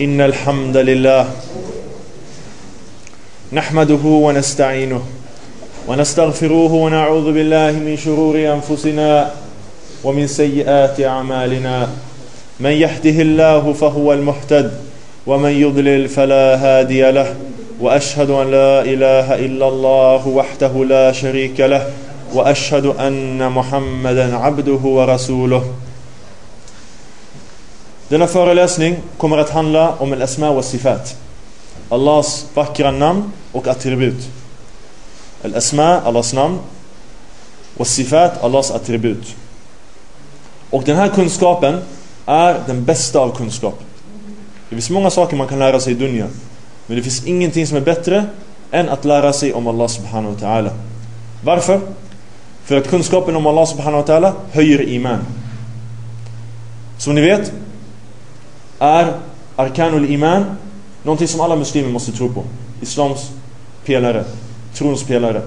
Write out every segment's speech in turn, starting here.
إن الحمد لله نحمده ونستعينه ونستغفروه ونعوذ بالله من شرور أنفسنا ومن سيئات أعمالنا. من يهده الله فهو المهتد ومن يضلل فلا هادي له وأشهد أن لا إله إلا الله وحده لا شريك له وأشهد أن محمدا عبده ورسوله. Denna föreläsning kommer att handla om al-asma wa sifat. Allahs vackra namn och attribut. Al-asma, Allahs namn. Och sifat, Allahs attribut. Och den här kunskapen är den bästa av kunskap. Det finns många saker man kan lära sig i dunya. Men det finns ingenting som är bättre än att lära sig om Allah subhanahu wa ta'ala. Varför? För att kunskapen om Allah subhanahu wa ta'ala höjer iman. Som ni vet är arkanul iman någonting som alla muslimer måste tro på. Islams pelare, trons pelare.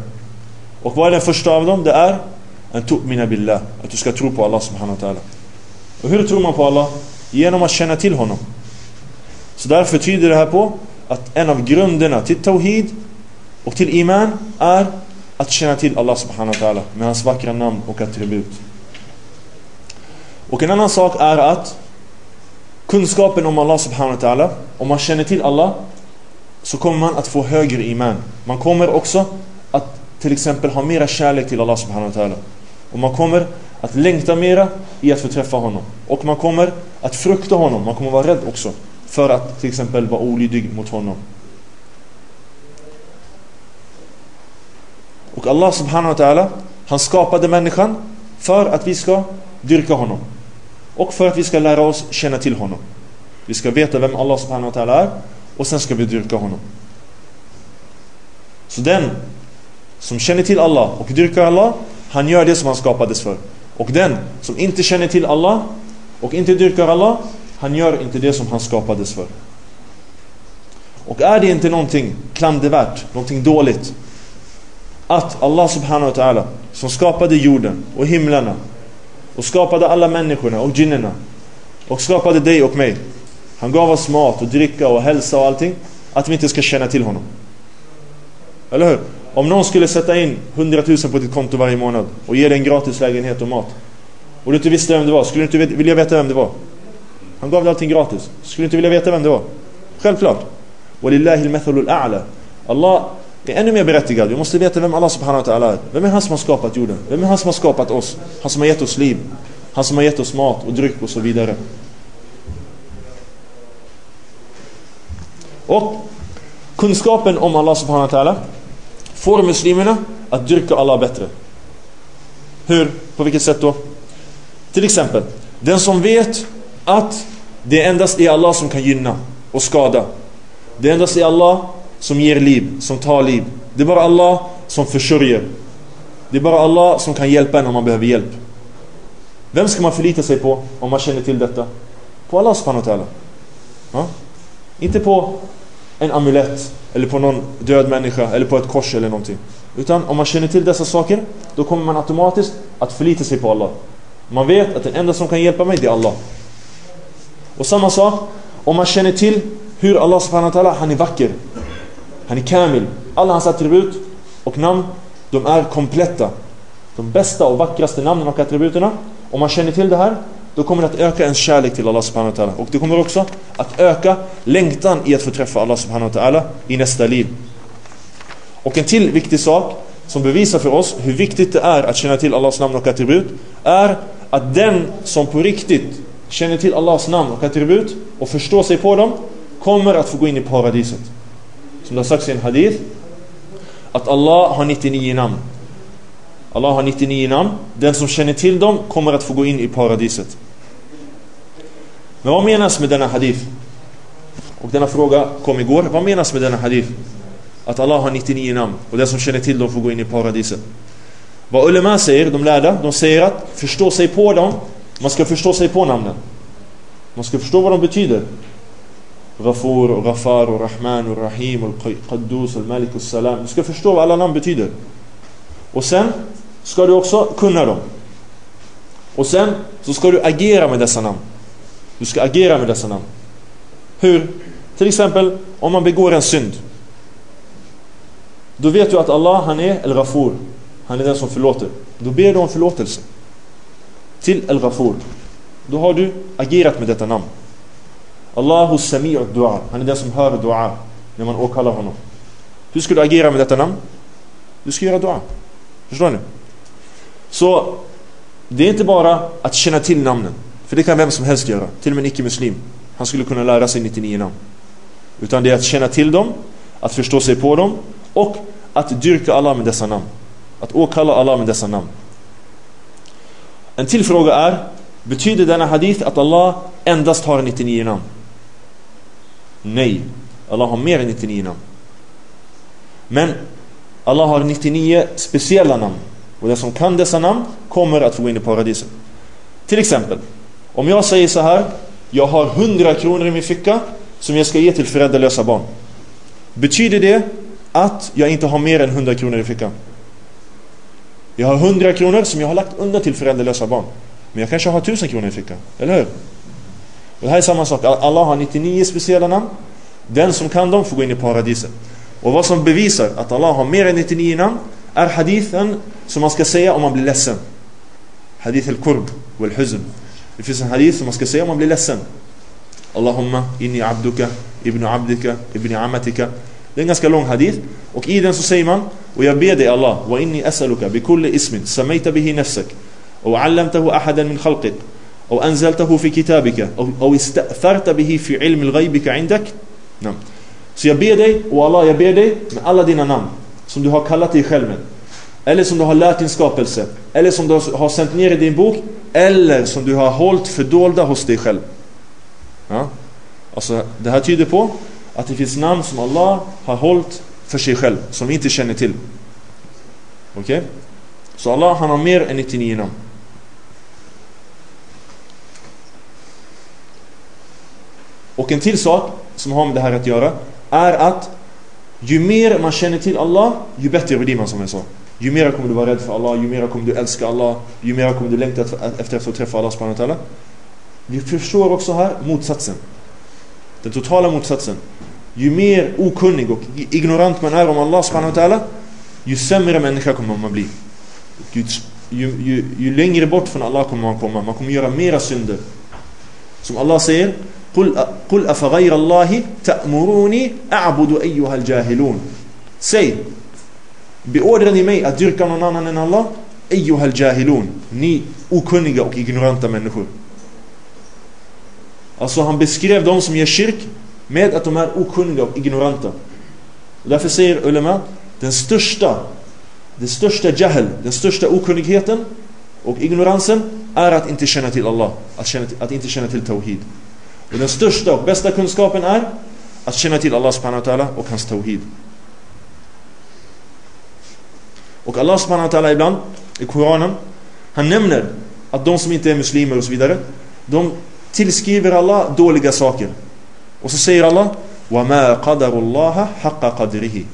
Och vad är den första av dem? Det är en tu'mina billah, att du ska tro på Allah subhanahu wa ta'ala. Och hur tror man på Allah? Genom att känna till honom. Så därför tyder det här på att en av grunderna till tawhid och till iman är att känna till Allah subhanahu wa ta'ala med hans vackra namn och attribut. Och en annan sak är att kunskapen om Allah subhanahu wa ta'ala, om man känner till Allah så kommer man att få högre iman. Man kommer också att till exempel ha mera kärlek till Allah subhanahu wa ta'ala. Och man kommer att längta mera i att få träffa honom. Och man kommer att frukta honom, man kommer vara rädd också. För att till exempel vara olydig mot honom. Och Allah subhanahu wa ta'ala, han skapade människan för att vi ska dyrka honom. Och för att vi ska lära oss känna till honom. Vi ska veta vem Allah subhanahu wa ta'ala är och sen ska vi dyrka honom. Så den som känner till Allah och dyrkar Allah, han gör det som han skapades för. Och den som inte känner till Allah och inte dyrkar Allah, han gör inte det som han skapades för. Och är det inte någonting klandervärt, någonting dåligt att Allah subhanahu wa ta'ala som skapade jorden och himlarna och skapade alla människorna och jinnerna och skapade dig och mig. Han gav oss mat och dricka och hälsa och allting. Att vi inte ska känna till honom. Eller hur? Om någon skulle sätta in 100 000 på ditt konto varje månad och ge dig en gratis lägenhet och mat. Och du inte visste vem det var. Skulle du inte vilja veta vem det var? Han gav dig allting gratis. Skulle du inte vilja veta vem det var? Självklart. Walillahi. Allah det är ännu mer berättigat. Vi måste veta vem Allah subhanahu wa ta'ala är. Vem är han som har skapat jorden? Vem är han som har skapat oss? Han som har gett oss liv. Han som har gett oss mat och dryck och så vidare. Och kunskapen om Allah subhanahu wa ta'ala får muslimerna att dyrka Allah bättre. Hur? På vilket sätt då? Till exempel, den som vet att det endast är Allah som kan gynna och skada. Det endast är Allah som ger liv, som tar liv. Det är bara Allah som försörjer. Det är bara Allah som kan hjälpa en om man behöver hjälp. Vem ska man förlita sig på om man känner till detta? På Allah subhanahu wa ta'ala. Ja? Inte på en amulett eller på någon död människa eller på ett kors eller någonting. Utan om man känner till dessa saker då kommer man automatiskt att förlita sig på Allah. Man vet att den enda som kan hjälpa mig det är Allah. Och samma sak om man känner till hur Allah subhanahu wa ta'ala han är vacker. Han är kamil. Alla hans attribut och namn de är kompletta. De bästa och vackraste namnen och attributerna. Om man känner till det här då kommer det att öka ens kärlek till Allah subhanahu wa ta'ala. Och det kommer också att öka längtan i att få träffa Allah subhanahu wa ta'ala i nästa liv. Och en till viktig sak som bevisar för oss hur viktigt det är att känna till Allahs namn och attribut är att den som på riktigt känner till Allahs namn och attribut och förstår sig på dem kommer att få gå in i paradiset. Som det har sagts i en hadith att Allah har 99 namn. Allah har 99 namn. Den som känner till dem kommer att få gå in i paradiset. Men vad menas med denna hadith? Och denna fråga kom igår. Vad menas med denna hadith? Att Allah har 99 namn och den som känner till dem får gå in i paradiset. Vad ulema säger, de lärda, de säger att förstå sig på dem. Man ska förstå sig på namnen. Man ska förstå vad de betyder. Ghafur, och Ghafar, och Rahman, och Rahim, och Qaddus, och Malik, och Salam. Du ska förstå vad alla namn betyder. Och sen ska du också kunna dem. Och sen så ska du agera med dessa namn. Du ska agera med dessa namn. Hur? Till exempel om man begår en synd. Då vet du att Allah han är El-Ghafur. Han är den som förlåter. Då ber du om förlåtelse. Till El-Ghafur. Då har du agerat med detta namn. Allahu Sami'u Dua. Han är den som hör dua när man åkallar honom. Hur ska du agera med detta namn? Du ska göra dua. Förstår ni? Så det är inte bara att känna till namnen. För det kan vem som helst göra. Till och med en icke-muslim. Han skulle kunna lära sig 99 namn. Utan det är att känna till dem, att förstå sig på dem och att dyrka Allah med dessa namn. Att åkalla Allah med dessa namn. En till fråga är, betyder denna hadith att Allah endast har 99 namn? Nej, Allah har mer än 99 namn. Men Allah har 99 speciella namn. Och den som kan dessa namn kommer att få gå in i paradiset. Till exempel, om jag säger så här, jag har 100 kronor i min ficka som jag ska ge till föräldralösa barn. Betyder det att jag inte har mer än 100 kronor i fickan? Jag har 100 kronor som jag har lagt undan till föräldralösa barn. Men jag kanske har 1000 kronor i fickan, eller hur? Och det här är samma sak, Allah har 99 speciella namn. Den som kan dem får gå in i paradiset. Och vad som bevisar att Allah har mer än 99 namn är hadithen som man ska säga om man blir ledsen. Hadith al-kurb wal-huzn. Det finns en hadith som man ska säga om man blir ledsen. Allahumma inni abduka, ibn abdika, ibn amatika. Det är en ganska lång hadith. Och i den så säger man Och jag ber dig Allah, wa inni as'aluka bi kulli ismin samaita bihi nafsak أو علمته أحدا من خلقك أو أنزلته في كتابك أو, أو استأثرت به في علم الغيبك عندك نعم Så jag ber dig, och Allah jag ber dig med alla dina namn som du har kallat dig själv med. Eller som du har lärt din skapelse. Eller som du har sänt ner i din bok. Eller som du har hållit fördolda hos dig själv. Ja? Alltså, det här tyder på att det finns namn som Allah har hållit för sig själv. Som vi inte känner till. Okej? Okay? Så Allah han har mer än 99 namn. Och en till sak som har med det här att göra är att ju mer man känner till Allah, ju bättre blir man som jag sa. Ju mer kommer du vara rädd för Allah, ju mer kommer du älska Allah, ju mer kommer du längta efter att få träffa Allah subhanahu Vi förstår också här motsatsen. Den totala motsatsen. Ju mer okunnig och ignorant man är om Allah subhanahu ju sämre människa kommer man bli. Ju, ju, ju, ju längre bort från Allah kommer man komma. Man kommer göra mera synder. Som Allah säger قل قل أفغير الله تأمروني أعبد أيها الجاهلون Säg Beordrar ni mig att dyrka någon annan än Allah? أيها الجاهلون Ni okunniga och ignoranta människor Alltså han beskrev dem som gör kyrk med att de är okunniga och ignoranta. Och därför säger ulema, den största, den största jahl, den största okunnigheten och ignoransen är att inte känna till Allah, att, känna, att inte känna till Tawhid. Och den största och bästa kunskapen är att känna till Allah subhanahu wa ta'ala och hans tawhid. Och Allah subhanahu wa ta'ala ibland i Koranen, han nämner att de som inte är muslimer och så vidare, de tillskriver Allah dåliga saker. Och så säger Allah وَمَا قَدَرُ اللَّهَ حَقَّ قَدْرِهِ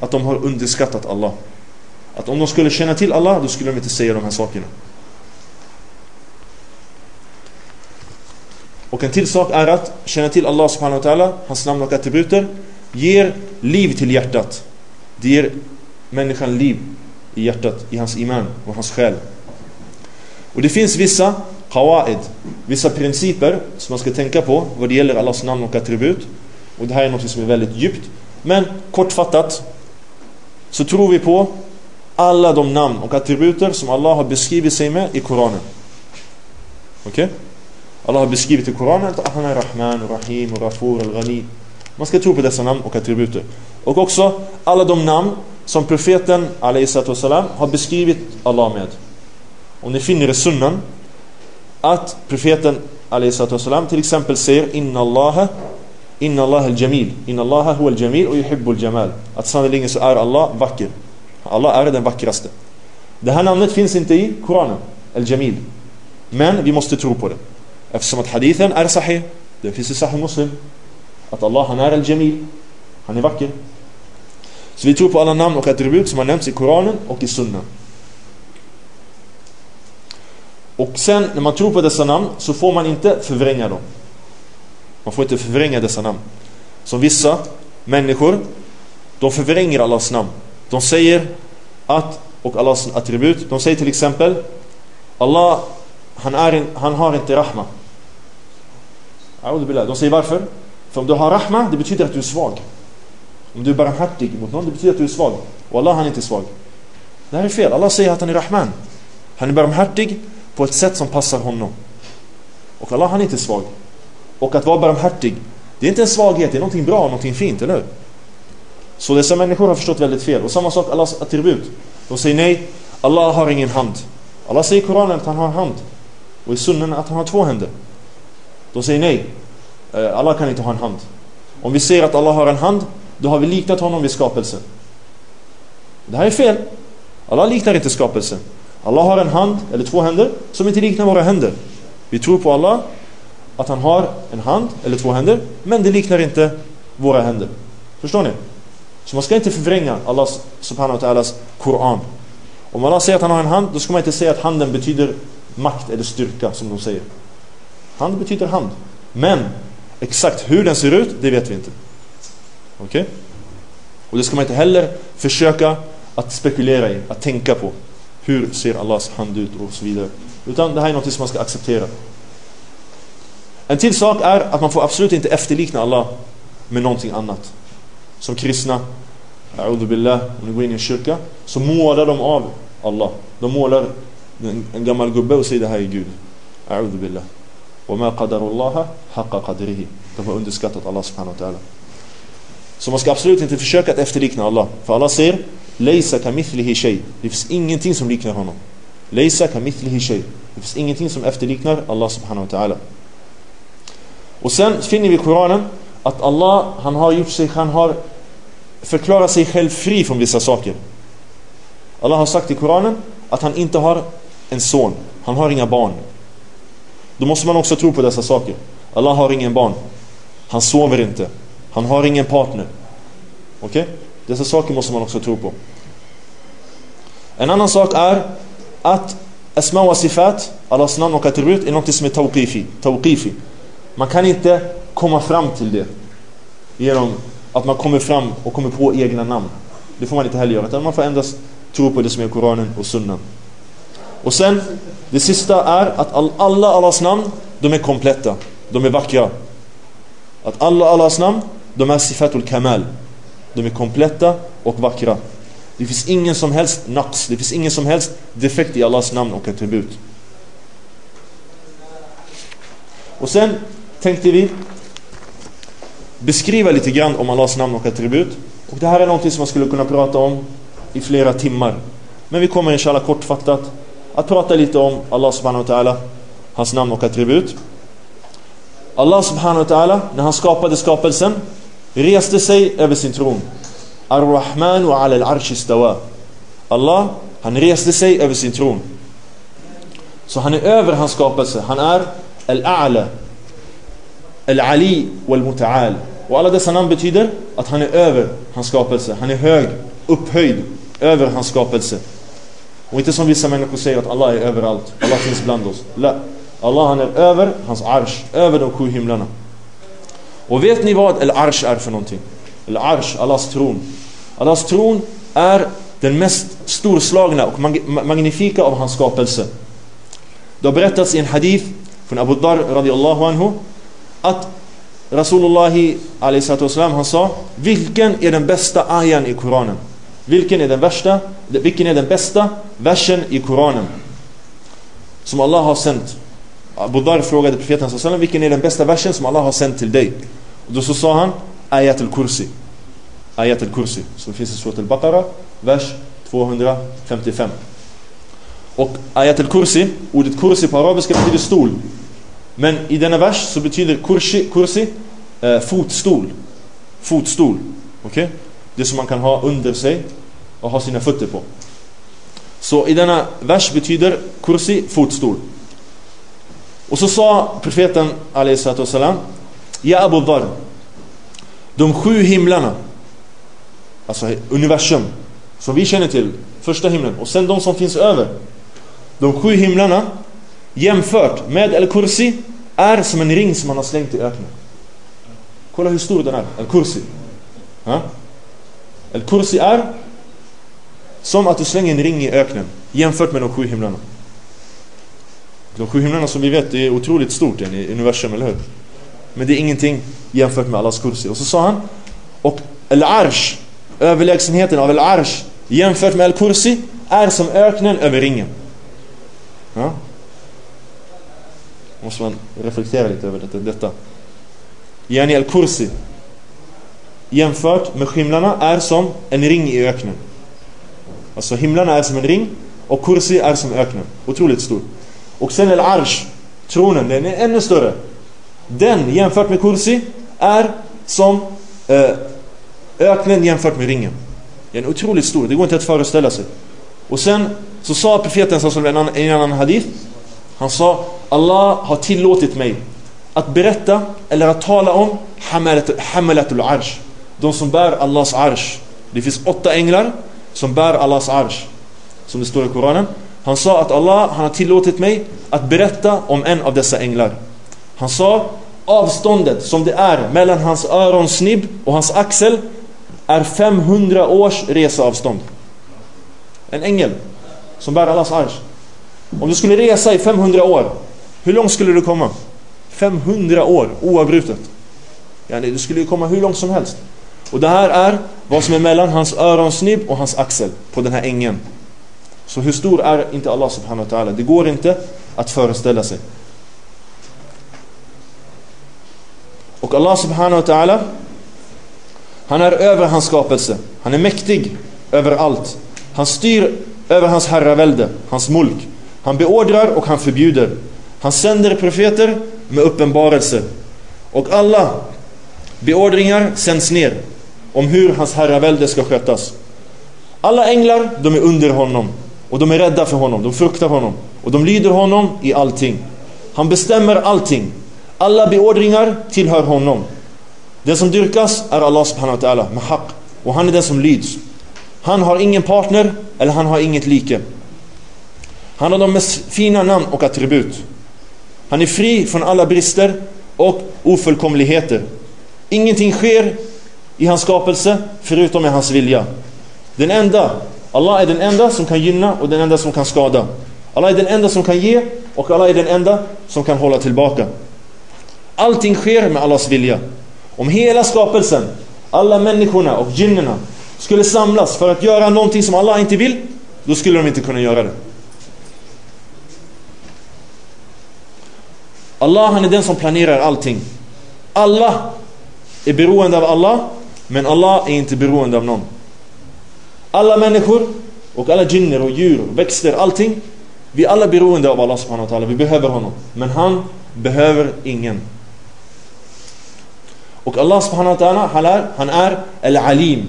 Att de har underskattat Allah. Att om de skulle känna till Allah, då skulle de inte säga de här sakerna. Och en till sak är att känna till Allah subhanahu wa ta'ala, hans namn och attributer, ger liv till hjärtat. Det ger människan liv i hjärtat, i hans iman och hans själ. Och det finns vissa qawaid, vissa principer som man ska tänka på vad det gäller Allahs namn och attribut. Och det här är något som är väldigt djupt. Men kortfattat så tror vi på alla de namn och attributer som Allah har beskrivit sig med i Koranen. Okej? Okay? Allah har beskrivit i Koranen att han är Rahman, Rahim, Rafur, Al-Ghani. Man ska tro på dessa namn och attributer. Och också alla de namn som profeten والسلام, har beskrivit Allah med. Och ni finner i sunnan att profeten والسلام, till exempel säger Inna Allah Inna Allah al-Jamil Inna Allah huwa al-Jamil och yuhibbu al-Jamal Att sannoliken så är Allah vacker Allah är den vackraste Det här namnet finns inte i Koranen Al-Jamil Men vi måste tro på det Eftersom att hadithen är sahih. Den finns i sahih muslim. Att Allah han är al-jamil. Han är vacker. Så vi tror på alla namn och attribut som har nämnts i Koranen och i Sunna. Och sen när man tror på dessa namn så får man inte förvränga dem. Man får inte förvränga dessa namn. Som vissa människor, de förvränger Allahs namn. De säger att, och Allahs attribut, de säger till exempel Allah, han, är, han har inte rahma. De säger varför? För om du har rahma, det betyder att du är svag. Om du är barmhärtig mot någon, det betyder att du är svag. Och Allah han är inte svag. Det här är fel. Allah säger att han är Rahman. Han är barmhärtig på ett sätt som passar honom. Och Allah han är inte svag. Och att vara barmhärtig, det är inte en svaghet, det är någonting bra, någonting fint, eller hur? Så dessa människor har förstått väldigt fel. Och samma sak Allahs attribut. De säger nej, Allah har ingen hand. Allah säger i Koranen att han har hand. Och i sunnen att han har två händer. De säger nej, eh, Allah kan inte ha en hand. Om vi ser att Allah har en hand, då har vi liknat honom vid skapelsen. Det här är fel. Allah liknar inte skapelsen. Allah har en hand, eller två händer, som inte liknar våra händer. Vi tror på Allah, att han har en hand, eller två händer, men det liknar inte våra händer. Förstår ni? Så man ska inte förvränga Allahs subhanahu wa ta'alas Koran. Om Allah säger att han har en hand, då ska man inte säga att handen betyder makt eller styrka, som de säger. Hand betyder hand. Men exakt hur den ser ut, det vet vi inte. Okej? Okay? Och det ska man inte heller försöka att spekulera i, att tänka på. Hur ser Allahs hand ut och så vidare. Utan det här är något som man ska acceptera. En till sak är att man får absolut inte efterlikna Allah med någonting annat. Som kristna, billah, om ni går in i en kyrka, så målar de av Allah. De målar en gammal gubbe och säger det här är Gud. billah. وما قدر الله حق قدره. De har underskattat Allah subhanahu wa ta'ala. Så man ska absolut inte försöka att efterlikna Allah. För Allah säger Leisa kamithlihi shay. Det finns ingenting som liknar honom. Leisa kamithlihi shay. Det finns ingenting som efterliknar Allah subhanahu wa ta'ala. Och sen finner vi i Koranen att Allah, han har gjort sig, han har förklarat sig själv fri från vissa saker. Allah har sagt i Koranen att han inte har en son. Han har inga barn. Då måste man också tro på dessa saker. Allah har ingen barn. Han sover inte. Han har ingen partner. Okej? Okay? Dessa saker måste man också tro på. En annan sak är att Asma wa Sifat, Allahs namn och attribut, är något som är tawqifi. tawqifi. Man kan inte komma fram till det genom att man kommer fram och kommer på egna namn. Det får man inte heller göra, utan man får endast tro på det som är Koranen och Sunnan. Och sen, det sista är att alla Allahs namn, de är kompletta. De är vackra. Att alla Allahs namn, de är sifatul kamal. De är kompletta och vackra. Det finns ingen som helst naqs, det finns ingen som helst defekt i Allahs namn och attribut. Och sen tänkte vi beskriva lite grann om Allahs namn och attribut. Och det här är någonting som man skulle kunna prata om i flera timmar. Men vi kommer inshallah kortfattat att prata lite om Allah subhanahu wa ta'ala, hans namn och attribut. Allah subhanahu wa ta'ala, när han skapade skapelsen, reste sig över sin tron. Ar-Rahman wa ala al-arsh istawa. Allah, han reste sig över sin tron. Så han är över hans skapelse. Han är al-a'la, al-ali wal-muta'al. Och alla dessa namn betyder att han är över hans skapelse. Han är hög, upphöjd över hans skapelse. Och inte som vissa människor säger att Allah är överallt. Allah finns bland oss. La. Allah han är över hans arsh, över de sju himlarna. Och vet ni vad al-arsh är för någonting? Al-arsh, Allahs tron. Allahs tron är den mest storslagna och magnifika av hans skapelse. Det har berättats i en hadith från Abu Dhar radiallahu anhu att Rasulullah wasallam, han sa Vilken är den bästa ayan i Koranen? Vilken är den värsta? Vilken är den bästa versen i Koranen? Som Allah har sänt Abu Dhar frågade profeten sallallahu vilken är den bästa versen som Allah har sänt till dig? Och då så sa han Ayat al-Kursi. Ayat al-Kursi. Som finns i Surat al-Baqarah, vers 255. Och Ayat al-Kursi, ordet kursi på arabiska betyder stol. Men i denna vers så betyder kursi, kursi eh, fotstol. Fotstol. Okej? Okay? Det som man kan ha under sig och ha sina fötter på. Så i denna vers betyder kursi fotstol. Och så sa profeten salam, Ja Abu Dhar De sju himlarna Alltså universum Som vi känner till Första himlen och sen de som finns över De sju himlarna Jämfört med Al-Kursi Är som en ring som man har slängt i öknen Kolla hur stor den är Al-Kursi Al-Kursi är som att du slänger en ring i öknen jämfört med de sju himlarna. De sju himlarna som vi vet är otroligt stort i universum, eller hur? Men det är ingenting jämfört med Allahs kursi. Och så sa han, och Al-Arsh, överlägsenheten av Al-Arsh jämfört med Al-Kursi är som öknen över ringen. Ja? Måste man reflektera lite över detta. detta. Yani Al-Kursi jämfört med himlarna är som en ring i öknen. Alltså himlarna är som en ring och Kursi är som öknen. Otroligt stor. Och sen Al-Arsh, tronen, den är ännu större. Den jämfört med Kursi är som eh, öknen jämfört med ringen. Den är otroligt stor, det går inte att föreställa sig. Och sen så sa profeten som en annan, en annan hadith. Han sa Allah har tillåtit mig att berätta eller att tala om Hamalatul Arsh. De som bär Allahs Arsh. Det finns åtta änglar som bär Allahs Arsh. Som det står i Koranen. Han sa att Allah han har tillåtit mig att berätta om en av dessa änglar. Han sa avståndet som det är mellan hans öronsnibb och hans axel är 500 års reseavstånd. En ängel som bär Allahs arsh. Om du skulle resa i 500 år, hur långt skulle du komma? 500 år oavbrutet. Yani, du skulle komma hur långt som helst. Och det här är vad som är mellan hans öronsnibb och hans axel på den här ängen. Så hur stor är inte Allah subhanahu wa ta'ala? Det går inte att föreställa sig. Och Allah subhanahu wa ta'ala Han är över hans skapelse. Han är mäktig över allt. Han styr över hans herravälde, hans mulk. Han beordrar och han förbjuder. Han sänder profeter med uppenbarelse. Och alla beordringar sänds ner om hur hans herravälde ska skötas. Alla änglar, de är under honom. Och de är rädda för honom, de fruktar honom. Och de lyder honom i allting. Han bestämmer allting. Alla beordringar tillhör honom. Den som dyrkas är Allah subhanahu wa ta'ala med haq. Och han är den som lyds. Han har ingen partner eller han har inget like. Han har de mest fina namn och attribut. Han är fri från alla brister och ofullkomligheter. Ingenting sker i hans skapelse förutom med hans vilja. Den enda, Allah är den enda som kan gynna och den enda som kan skada. Allah är den enda som kan ge och Allah är den enda som kan hålla tillbaka. Allting sker med Allahs vilja. Om hela skapelsen, alla människorna och djinnerna skulle samlas för att göra någonting som Allah inte vill, då skulle de inte kunna göra det. Allah han är den som planerar allting. Alla är beroende av Allah, men Allah är inte beroende av någon. Alla människor och alla jinner och djur, växter, allting. Vi är alla beroende av Allah subhanahu wa ta'ala. Vi behöver honom. Men han behöver ingen. Och Allah subhanahu wa ta'ala, han är, han är Al-Alim.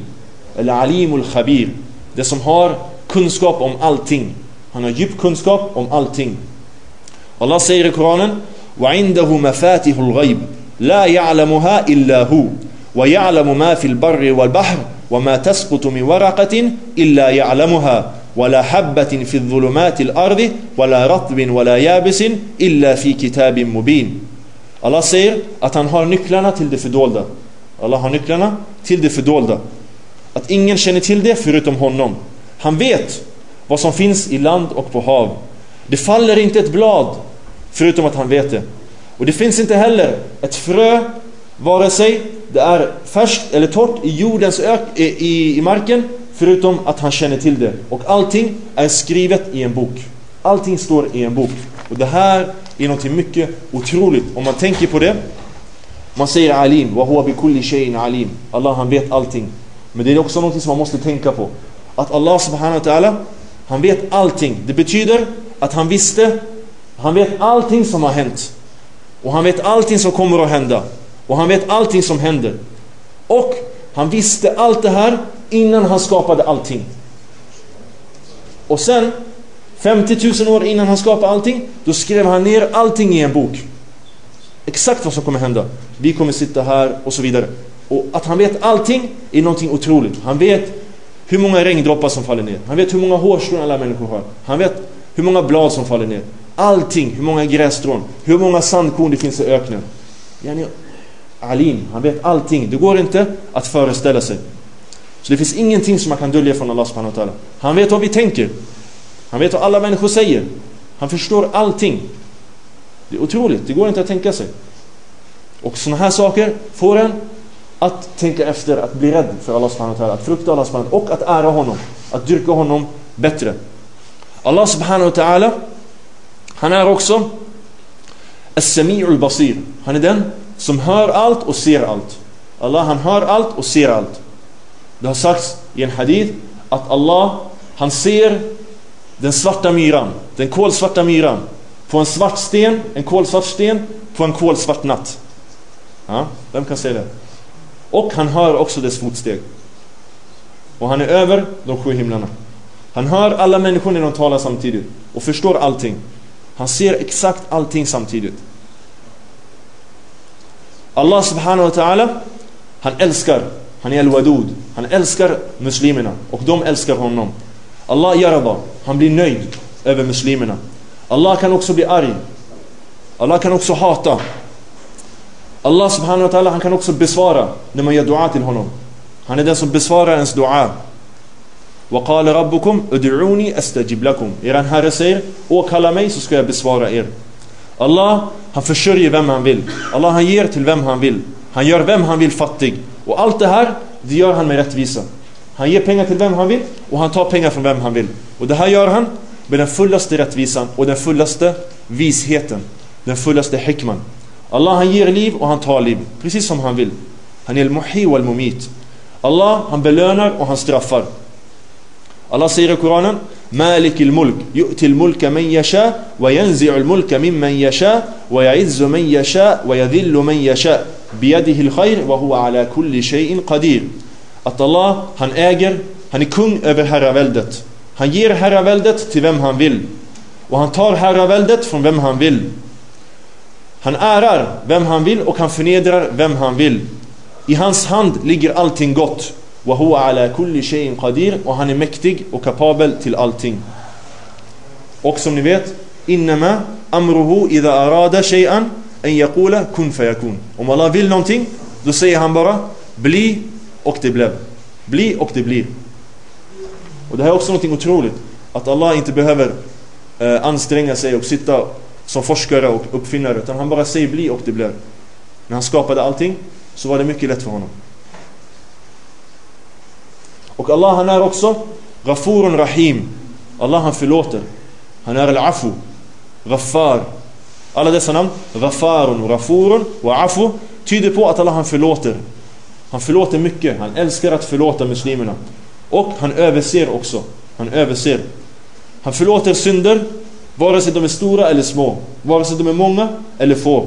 Al-Alim al-Khabir. Det som har kunskap om allting. Han har djup kunskap om allting. Allah säger i Koranen وعنده مفاتح الغيب لا يعلمها إلا هو ويعلم ما في البر والبحر وما تسقط من ورقة إلا يعلمها ولا حبة في الظلمات الأرض ولا رطب ولا يابس إلا في كتاب مبين Allah säger att han har nycklarna till det fördolda. Allah har nycklarna till det fördolda. Att ingen känner till det förutom honom. Han vet vad som finns i land och på hav. Det faller inte ett blad förutom att han vet det. Och det finns inte heller ett frö, vare sig det är färskt eller torrt i jordens ök, i, i marken, förutom att han känner till det. Och allting är skrivet i en bok. Allting står i en bok. Och det här är något mycket otroligt. Om man tänker på det. Man säger alim, wa huwa shay'in alim. Allah han vet allting. Men det är också något som man måste tänka på. Att Allah subhanahu wa ta'ala, han vet allting. Det betyder att han visste, han vet allting som har hänt. Och han vet allting som kommer att hända. Och han vet allting som händer. Och han visste allt det här innan han skapade allting. Och sen 50 000 år innan han skapade allting, då skrev han ner allting i en bok. Exakt vad som kommer hända. Vi kommer sitta här och så vidare. Och att han vet allting är någonting otroligt. Han vet hur många regndroppar som faller ner. Han vet hur många hårstrån alla människor har. Han vet hur många blad som faller ner. Allting, hur många grässtrån, hur många sandkorn det finns i öknen alim. Han vet allting. Det går inte att föreställa sig. Så det finns ingenting som man kan dölja från Allah subhanahu wa ta'ala. Han vet vad vi tänker. Han vet vad alla människor säger. Han förstår allting. Det är otroligt, det går inte att tänka sig. Och sådana här saker får en att tänka efter, att bli rädd för Allah subhanahu wa ta'ala, att frukta Allah subhanahu wa ta'ala och att ära honom, att dyrka honom bättre. Allah subhanahu wa ta'ala, han är också As-Sami'ul Basir. Han är den som hör allt och ser allt. Allah han hör allt och ser allt. Det har sagts i en hadith att Allah han ser den svarta myran, den kolsvarta myran på en svart sten, en kolsvart sten på en kolsvart natt. Ja, vem kan säga det? Och han hör också dess fotsteg. Och han är över de sju himlarna. Han hör alla människor när de talar samtidigt och förstår allting. Han ser exakt allting samtidigt. Allah subhanahu wa ta'ala Han älskar Han är al-wadud Han älskar muslimerna och de älskar honom Allah yarada Han blir nöjd över muslimerna Allah kan också bli arg Allah kan också hata Allah subhanahu wa ta'ala han kan också besvara när man gör dua till honom Han är den som besvarar ens dua وقال ربكم ادعوني استجب لكم Eran herre säger åkalla mig så ska jag besvara er Allah han försörjer vem han vill. Allah han ger till vem han vill. Han gör vem han vill fattig. Och allt det här, det gör han med rättvisa. Han ger pengar till vem han vill Och han tar pengar från vem han vill. Och det här gör han med den fullaste rättvisan Och den fullaste visheten. Den fullaste hikman. Allah han ger liv och han tar liv Precis som han vill. Han är al-muhi och al-Mumit. Allah han belönar och han straffar. Allah säger i Koranen مالك الملك يؤتي الملك من يشاء وينزع الملك ممن يشاء ويعز من يشاء ويذل من يشاء بيده الخير وهو على كل شيء قدير att Allah han äger han är kung över herraväldet han ger herraväldet till vem han vill och han tar herraväldet från vem han vill han ärar vem han vill och han förnedrar vem han vill i hans hand ligger allting gott وهو على كل شيء قدير och han är mäktig och kapabel till allting. Och som ni vet, innama amruhu idha arada shay'an en yaqula kun fayakun. Om Allah vill någonting, då säger han bara bli och det blev. Bli och det blir. Och det här är också någonting otroligt. Att Allah inte behöver eh, anstränga sig och sitta som forskare och uppfinnare. Utan han bara säger bli och det blev. När han skapade allting så var det mycket lätt för honom. Och Allah han är också Ghafurun Rahim. Allah han förlåter. Han är Al-Afu. Ghaffar. Alla dessa namn, Ghafarun, Ghafurun och Afu tyder på att Allah han förlåter. Han förlåter mycket. Han älskar att förlåta muslimerna. Och han överser också. Han överser. Han förlåter synder vare sig de är stora eller små. Vare sig de är många eller få.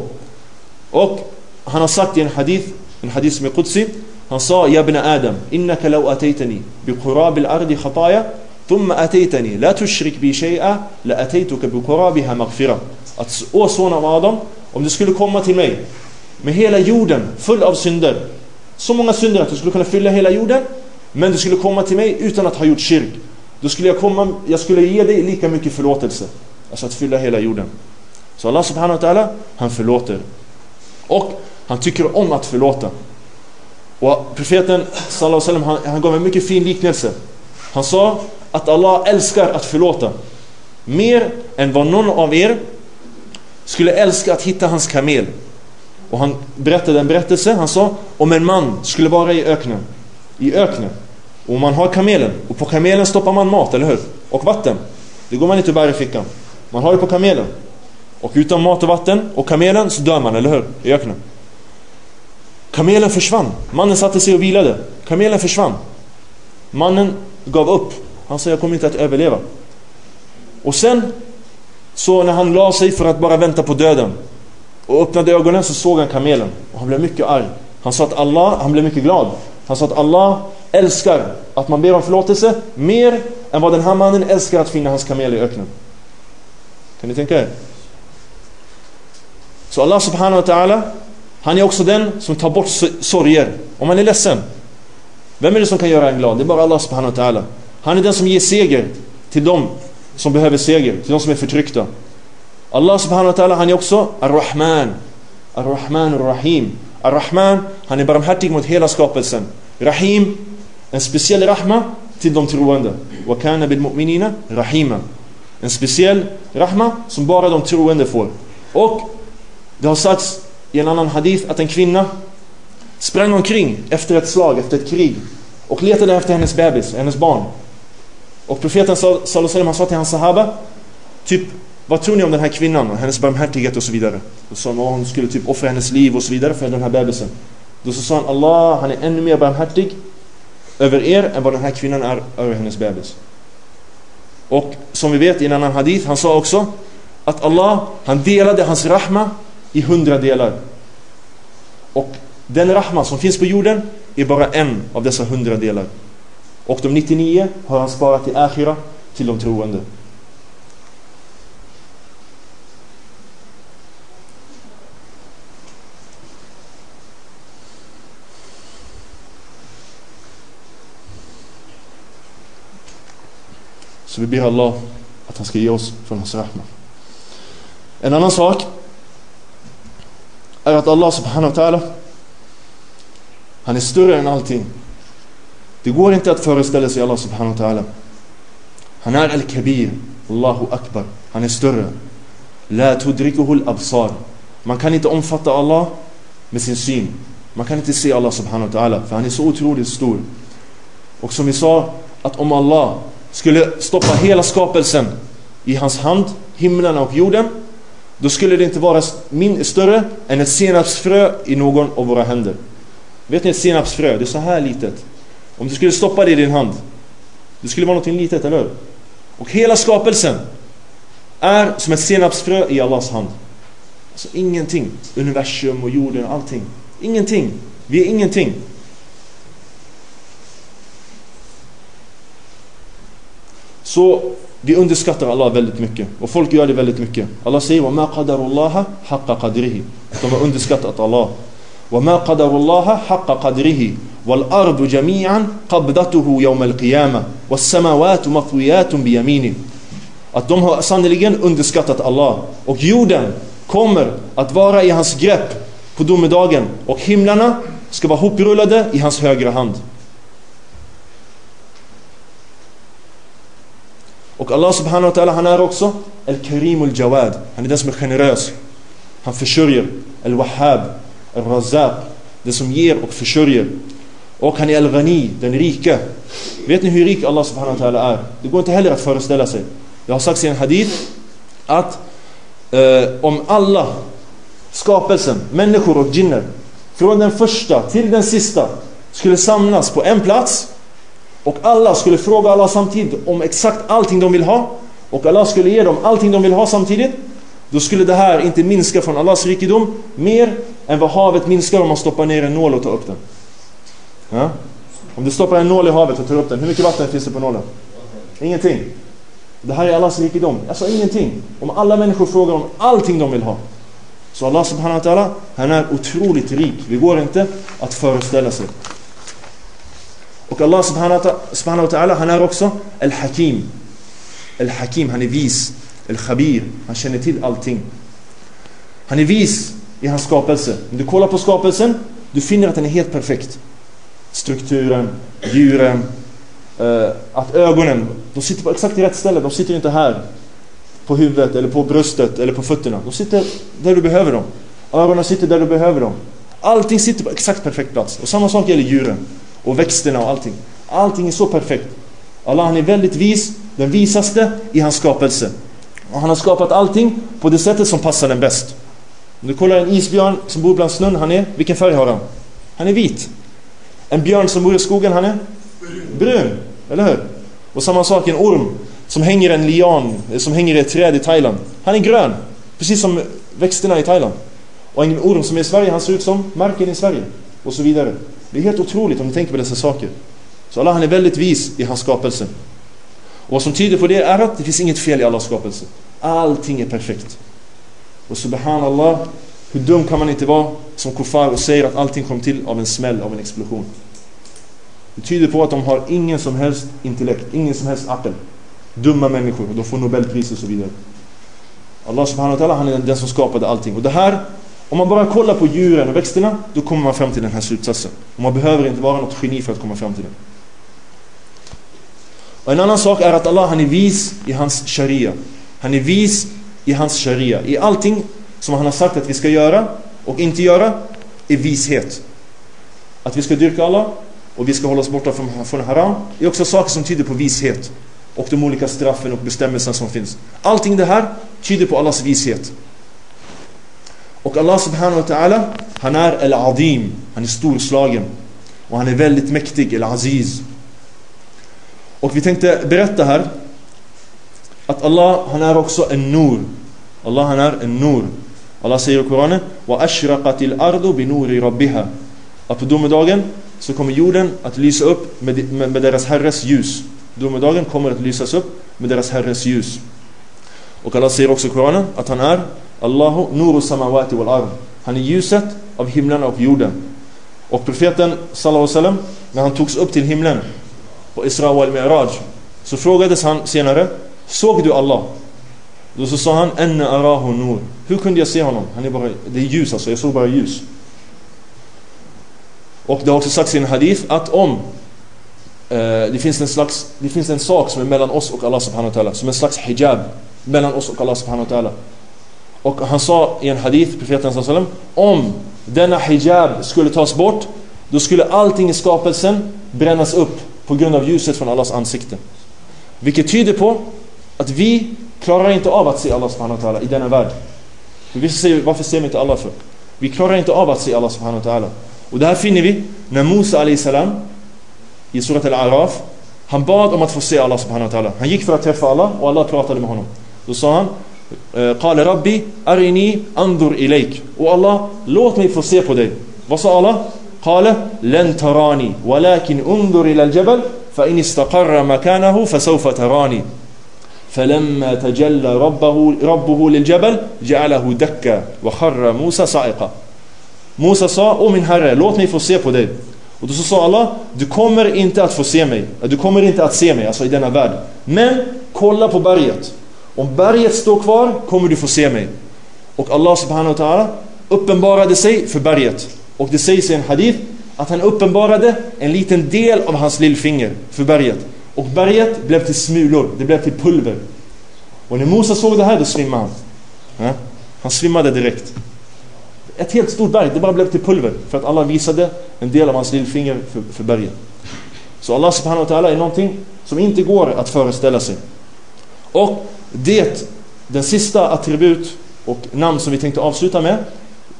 Och han har sagt i en hadith, en hadith som är Qudsi han sa, Jabna Adam, innaka law ataytani bikurabi al-ardi khataya thumma ataytani la tushrik bi shay'a la ataytuka bikurabi ha maghfira. Att å son av Adam, om du skulle komma till mig med hela jorden full av synder, så många synder att du skulle kunna fylla hela jorden, men du skulle komma till mig utan att ha gjort kyrk. Då skulle jag komma, jag skulle ge dig lika mycket förlåtelse. Alltså att fylla hela jorden. Så Allah subhanahu wa ta'ala, han förlåter. Och han tycker om att förlåta. Och profeten sallallahu alaihi han, han gav en mycket fin liknelse. Han sa att Allah älskar att förlåta. Mer än vad någon av er skulle älska att hitta hans kamel. Och han berättade en berättelse. Han sa om en man skulle vara i öknen. I öknen. Och man har kamelen. Och på kamelen stoppar man mat, eller hur? Och vatten. Det går man inte bara i fickan. Man har det på kamelen. Och utan mat och vatten och kamelen så dör man, eller hur? I öknen. Kamelen försvann. Mannen satte sig och vilade. Kamelen försvann. Mannen gav upp. Han sa jag kommer inte att överleva. Och sen så när han la sig för att bara vänta på döden och öppnade ögonen så såg han kamelen och han blev mycket arg. Han sa att Allah, han blev mycket glad. Han sa att Allah älskar att man ber om förlåtelse mer än vad den här mannen älskar att finna hans kamel i öknen. Kan ni tänka er? Så Allah subhanahu wa ta'ala han är också den som tar bort sorger. Om man är ledsen. Vem är det som kan göra en glad? Det är bara Allah subhanahu wa ta'ala. Han är den som ger seger till dem som behöver seger. Till de som är förtryckta. Allah subhanahu wa ta'ala han är också Ar-Rahman. Ar-Rahman Ar-Rahim. Ar-Rahman, han är barmhärtig mot hela skapelsen. Rahim, en speciell rahma till de troende. Wa kana bil mu'minina rahima. En speciell rahma som bara de troende får. Och det har sagts i en annan hadith att en kvinna sprang omkring efter ett slag, efter ett krig och letade efter hennes bebis, hennes barn. Och profeten sallallahu sa till hans sahaba typ vad tror ni om den här kvinnan och hennes barmhärtighet och så vidare? Då sa hon skulle typ offra hennes liv och så vidare för den här bebisen. Då så sa han Allah, han är ännu mer barmhärtig över er än vad den här kvinnan är över hennes bebis. Och som vi vet i en annan hadith, han sa också att Allah, han delade hans rahma i hundra delar. Och den rahma som finns på jorden är bara en av dessa hundra delar. Och de 99 har han sparat till akhira, till de troende. Så vi ber Allah att han ska ge oss från hans rahma. En annan sak är att Allah subhanahu wa ta'ala han är större än allting. Det går inte att föreställa sig Allah subhanahu wa ta'ala. Han är al-kabir, Allahu akbar. Han är större. La tudrikuhu al-absar. Man kan inte omfatta Allah med sin syn. Man kan inte se Allah subhanahu wa ta'ala för han är så otroligt stor. Och som vi sa, att om Allah skulle stoppa hela skapelsen i hans hand, himlen och jorden, då skulle det inte vara min, större än ett senapsfrö i någon av våra händer. Vet ni ett senapsfrö? Det är så här litet. Om du skulle stoppa det i din hand, det skulle vara något litet, eller hur? Och hela skapelsen är som ett senapsfrö i Allahs hand. Alltså ingenting. Universum och jorden och allting. Ingenting. Vi är ingenting. Så vi underskattar Allah väldigt mycket. Och folk gör det väldigt mycket. Allah säger وَمَا قَدَرُ اللَّهَ حَقَّ قَدْرِهِ De har underskattat Allah. وَمَا قَدَرُ اللَّهَ حَقَّ قَدْرِهِ وَالْأَرْضُ جَمِيعًا قَبْدَتُهُ يَوْمَ الْقِيَامَةِ وَالسَّمَوَاتُ مَطْوِيَاتٌ بِيَمِينِ Att de har sannoliken underskattat Allah. Och jorden kommer att vara i hans grepp på domedagen. Och himlarna ska vara hoprullade i hans högra hand. Och Allah subhanahu wa ta'ala han är också Al-Karim al-Jawad. Han är den som är generös. Han försörjer. Al-Wahhab. Al-Razaq. Den som ger och försörjer. Och han är Al-Ghani, den rika. Vet ni hur rik Allah subhanahu wa ta'ala är? Det går inte heller att föreställa sig. Det har sagts i en hadith att eh, om alla skapelsen, människor och jinner från den första till den sista skulle samlas på en plats och alla skulle fråga Allah samtidigt om exakt allting de vill ha och Allah skulle ge dem allting de vill ha samtidigt då skulle det här inte minska från Allahs rikedom mer än vad havet minskar om man stoppar ner en nål och tar upp den. Ja? Om du stoppar en nål i havet och tar upp den, hur mycket vatten finns det på nålen? Ingenting. Det här är Allahs rikedom. Alltså ingenting. Om alla människor frågar om allting de vill ha. Så Allah subhanahu wa ta'ala, han är otroligt rik. Det går inte att föreställa sig. Och Allah subhanahu wa ta'ala han är också Al-Hakim. Al-Hakim, han är vis. Al-Khabir, han känner till allting. Han är vis i hans skapelse. Om du kollar på skapelsen, du finner att den är helt perfekt. Strukturen, djuren, eh, att ögonen, de sitter på exakt rätt ställe. De sitter inte här på huvudet eller på bröstet eller på fötterna. De sitter där du behöver dem. Ögonen sitter där du behöver dem. Allting sitter på exakt perfekt plats. Och samma sak gäller djuren och växterna och allting. Allting är så perfekt. Allah han är väldigt vis, den visaste i hans skapelse. Och han har skapat allting på det sättet som passar den bäst. Om du kollar en isbjörn som bor bland snön, han är, vilken färg har han? Han är vit. En björn som bor i skogen, han är brun. Eller hur? Och samma sak en orm som hänger en lian, som hänger i ett träd i Thailand. Han är grön. Precis som växterna i Thailand. Och en orm som är i Sverige, han ser ut som marken i Sverige. Och så vidare. Det är helt otroligt om du tänker på dessa saker. Så Allah han är väldigt vis i hans skapelse. Och vad som tyder på det är att det finns inget fel i Allahs skapelse. Allting är perfekt. Och subhanallah, hur dum kan man inte vara som kuffar och säger att allting kom till av en smäll, av en explosion. Det tyder på att de har ingen som helst intellekt, ingen som helst akel. Dumma människor, och de får nobelpris och så vidare. Allah subhanahu wa ta'ala, han är den som skapade allting. Och det här om man bara kollar på djuren och växterna, då kommer man fram till den här slutsatsen. Och man behöver inte vara något geni för att komma fram till den. Och en annan sak är att Allah han är vis i hans sharia. Han är vis i hans sharia. I allting som han har sagt att vi ska göra och inte göra är vishet. Att vi ska dyrka Allah och vi ska hålla oss borta från, från haram är också saker som tyder på vishet. Och de olika straffen och bestämmelserna som finns. Allting det här tyder på Allahs vishet. Och Allah subhanahu wa ta'ala, han är al-azim, han är storslagen. Och han är väldigt mäktig, al-aziz. Och vi tänkte berätta här att Allah, han är också en nur. Allah, han är en nur. Allah säger i Koranen وَأَشْرَقَتِ الْأَرْضُ بِنُورِ رَبِّهَا Att på domedagen så kommer jorden att lysa upp med, med, med deras Herres ljus. Domedagen kommer att lysas upp med deras Herres ljus. Och Allah säger också i Koranen att han är Allahu nuru samawati wal ard. Han är ljuset av himlen och jorden. Och profeten sallallahu alaihi wasallam när han togs upp till himlen på Isra wal Mi'raj så frågades han senare Såg du Allah? Då så sa han Enna arahu nur. Hur kunde jag se honom? Han är bara, det är ljus alltså, jag såg bara ljus. Och det har också sagts i en hadith att om eh, det, finns en slags, det finns en sak som är mellan oss och Allah subhanahu wa ta'ala, som en slags hijab mellan oss och Allah subhanahu wa ta'ala. Och han sa i en hadith, profeten sallam, om denna hijab skulle tas bort, då skulle allting i skapelsen brännas upp på grund av ljuset från Allahs ansikte. Vilket tyder på att vi klarar inte av att se Allah subhanahu wa ta'ala i denna värld. Vi säger, varför ser vi inte Allah för? Vi klarar inte av att se Allah subhanahu wa ta'ala. Och det här finner vi när Musa alayhi salam i surat al-Araf han bad om att få se Allah subhanahu wa ta'ala. Han gick för att träffa Allah och Allah pratade med honom. Då sa han آه، قال ربي أرني أنظر إليك. والله لوت ما يفصي قدي وصى الله قال لن تراني ولكن انظر إلى الجبل فإن استقر مكانه فسوف تراني. فلما تجلى ربه, ربه للجبل جعله دكا وخر موسى صائقا. موسى صاء من هرى لوت ما يفصي قدي وده صى الله du kommer inte att få se mig du kommer inte att se mig alltså i denna Om berget står kvar kommer du få se mig. Och Allah subhanahu wa ta'ala uppenbarade sig för berget. Och det sägs i en hadith att han uppenbarade en liten del av hans lillfinger för berget. Och berget blev till smulor, det blev till pulver. Och när Mosa såg det här då svimmade han. Han svimmade direkt. Ett helt stort berg, det bara blev till pulver. För att Allah visade en del av hans lillfinger för, för berget. Så Allah subhanahu wa ta'ala är någonting som inte går att föreställa sig. Och det, den sista attribut och namn som vi tänkte avsluta med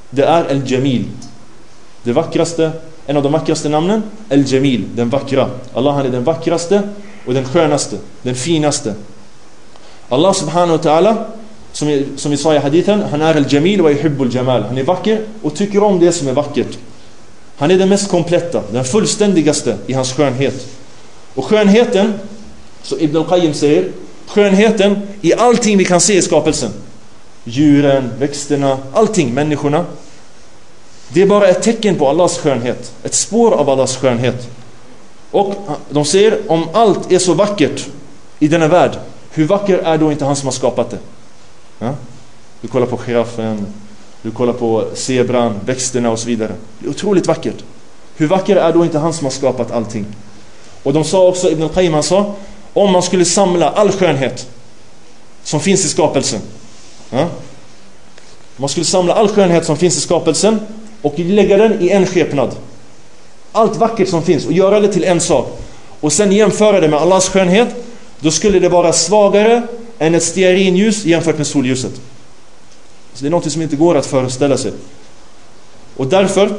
Det är El-Jamil Det vackraste, en av de vackraste namnen El-Jamil, den vackra Allah han är den vackraste och den skönaste, den finaste Allah subhanahu wa ta'ala som, som vi sa i hadithen, han är El Jamil wa yuhibbul jamal. Han är vacker och tycker om det som är vackert. Han är den mest kompletta, den fullständigaste i hans skönhet. Och skönheten, så Ibn al-Qayyim säger, skönheten i allting vi kan se i skapelsen. Djuren, växterna, allting, människorna. Det är bara ett tecken på Allahs skönhet. Ett spår av Allahs skönhet. Och de säger, om allt är så vackert i denna värld, hur vacker är då inte han som har skapat det? Ja? Du kollar på giraffen, du kollar på zebran, växterna och så vidare. Det är otroligt vackert. Hur vacker är då inte han som har skapat allting? Och de sa också, Ibn al-Qayyim han sa, om man skulle samla all skönhet som finns i skapelsen. Ja? Man skulle samla all skönhet som finns i skapelsen och lägga den i en skepnad. Allt vackert som finns och göra det till en sak. Och sen jämföra det med Allahs skönhet. Då skulle det vara svagare än ett stearinljus jämfört med solljuset. Så det är något som inte går att föreställa sig. Och därför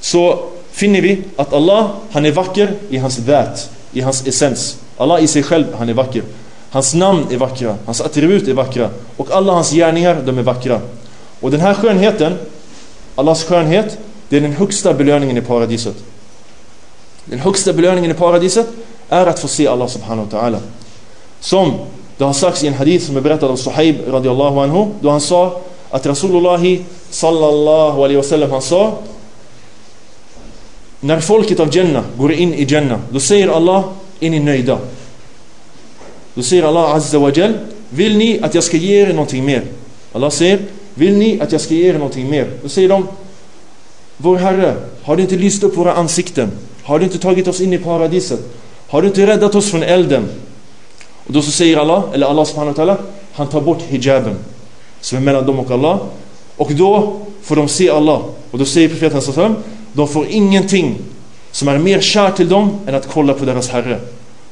så finner vi att Allah, han är vacker i hans vät, i hans essens. Allah i sig själv, han är vacker. Hans namn är vackra, hans attribut är vackra och alla hans gärningar, de är vackra. Och den här skönheten, Allahs skönhet, det är den högsta belöningen i paradiset. Den högsta belöningen i paradiset är att få se Allah subhanahu wa ta'ala. Som det har sagts i en hadith som är berättad av Suhaib radiallahu anhu då han sa att Rasulullah sallallahu alaihi wasallam han sa när folket av Jannah går in i Jannah då säger Allah är ni nöjda? Då säger Allah azza wa jal vill ni att jag ska ge er någonting mer? Allah säger vill ni att jag ska ge er någonting mer? Då säger de, vår Herre, har du inte lyst upp våra ansikten? Har du inte tagit oss in i paradiset? Har du inte räddat oss från elden? Och då så säger Allah, eller Allah subhanahu wa ta'ala, han tar bort hijaben som är mellan dem och Allah. Och då får de se Allah. Och då säger profeten sallallahu de får ingenting som är mer kärt till dem än att kolla på deras Herre.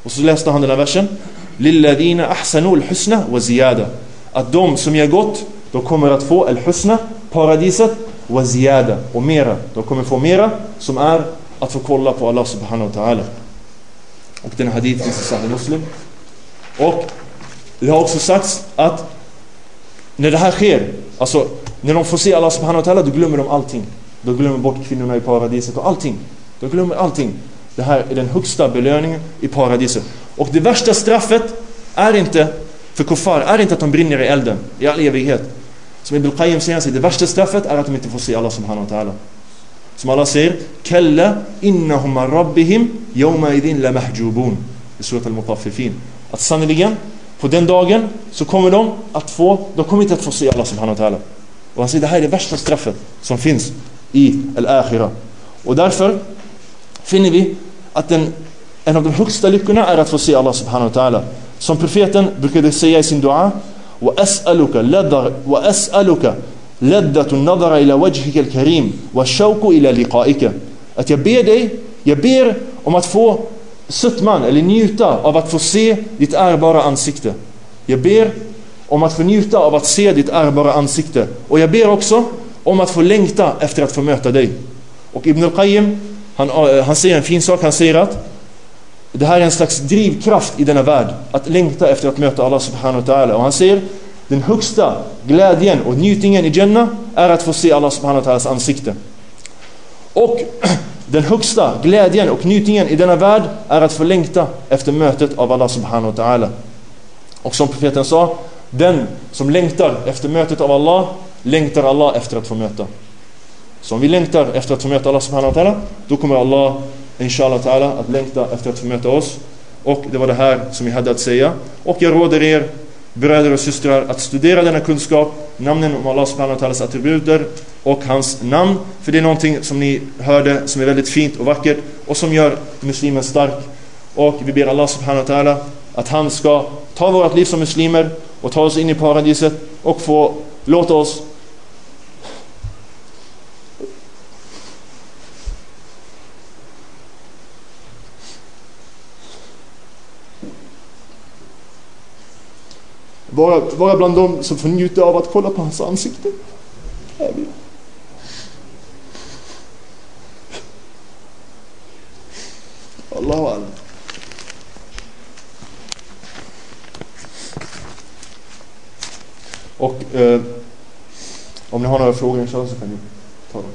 Och så läste han den här versen. Lilladina ahsanul husna wa ziyada. Att de som gör gott, de kommer att få al-husna, paradiset, wa ziyada. Och mera. De kommer få mera som är att få kolla på Allah subhanahu wa ta'ala. Och den hadith finns i Sahih Muslim. Och det har också sagts att när det här sker, alltså när de får se Allah subhanahu wa ta'ala, då glömmer de allting. De glömmer bort kvinnorna i paradiset och allting. De glömmer allting. Det här är den högsta belöningen i paradiset. Och det värsta straffet är inte för kuffar, är inte att de brinner i elden i all evighet. Som Ibn Qayyim säger, det värsta straffet är att de inte får se Allah subhanahu wa ta'ala. Som Allah säger, Kalla innahum rabbihim yawma idin la mahjubun. I surat al-Mutaffifin. Att sannoliken, på den dagen så kommer de att få, de kommer inte att få se Allah subhanahu wa ta'ala. Och han säger, det här är det värsta straffet som finns i al-akhirah. Och därför finner vi att den, en av de högsta lyckorna är att få se Allah subhanahu wa ta'ala. Som profeten brukade säga i sin dua وأسألك لدر وأسألك لذة النظر إلى وجهك الكريم والشوق إلى لقائك att jag ber dig, jag ber om att få sötman eller njuta av att få se ditt ärbara ansikte. Jag ber om att få njuta av att se ditt ärbara ansikte. Och jag ber också om att få längta efter att få möta dig. Och Ibn al-Qayyim, han, eh, han säger en fin sak, han säger att det här är en slags drivkraft i denna värld, att längta efter att möta Allah subhanahu wa ta'ala. Och han säger, den högsta glädjen och njutningen i Jannah är att få se Allah subhanahu wa ta'alas ansikte. Och den högsta glädjen och njutningen i denna värld är att få längta efter mötet av Allah subhanahu wa ta'ala. Och som profeten sa, den som längtar efter mötet av Allah längtar Allah efter att få möta. Så om vi längtar efter att få möta Allah subhanahu wa ta'ala, då kommer Allah inshallah ta'ala att längta efter att få möta oss. Och det var det här som jag hade att säga. Och jag råder er bröder och systrar att studera denna kunskap, namnen om Allah subhanahu wa ta'alas attributer och hans namn. För det är någonting som ni hörde som är väldigt fint och vackert och som gör muslimen stark. Och vi ber Allah subhanahu wa ta'ala att han ska ta vårt liv som muslimer och ta oss in i paradiset och få låta oss Vara, vara bland dem som får njuta av att kolla på hans ansikte. Amen. Allahu alam. Och eh, om ni har några frågor så kan ni ta dem.